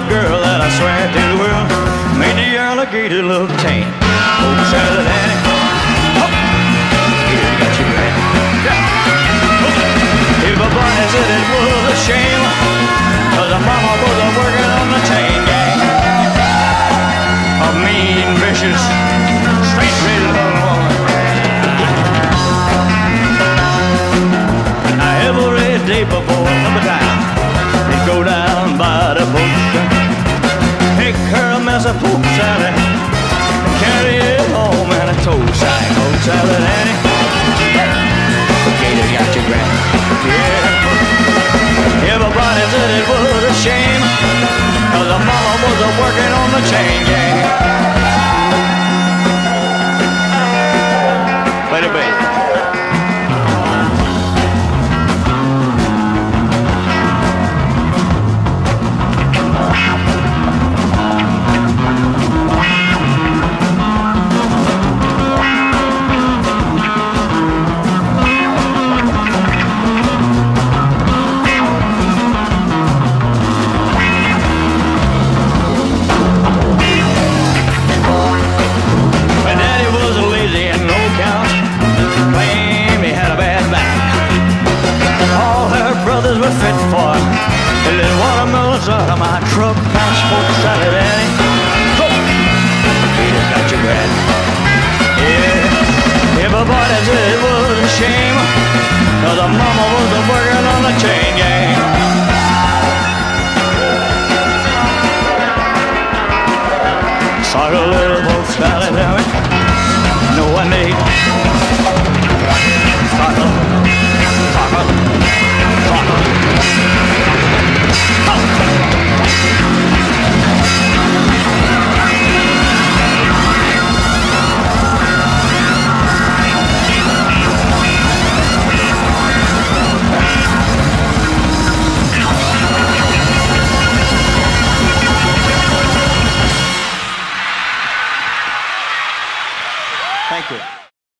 a girl that I swear to the world made the alligator look tame. Oh, Sally Annie. Oh, got you, man. Yeah. If a bunny said it was a shame, cause the mama was a working on the chain gang. A mean, vicious, and carry it home in a toe sack. Oh, salad, Annie. Gator got your granny. Yeah. Everybody said it was a shame, cause the mama was a working on the chain gang. Watermelons out of my truck. Passport salad, Annie. Got your bread. Yeah. Everybody said it was a shame. Cause mama was a working on the chain gang. Saddle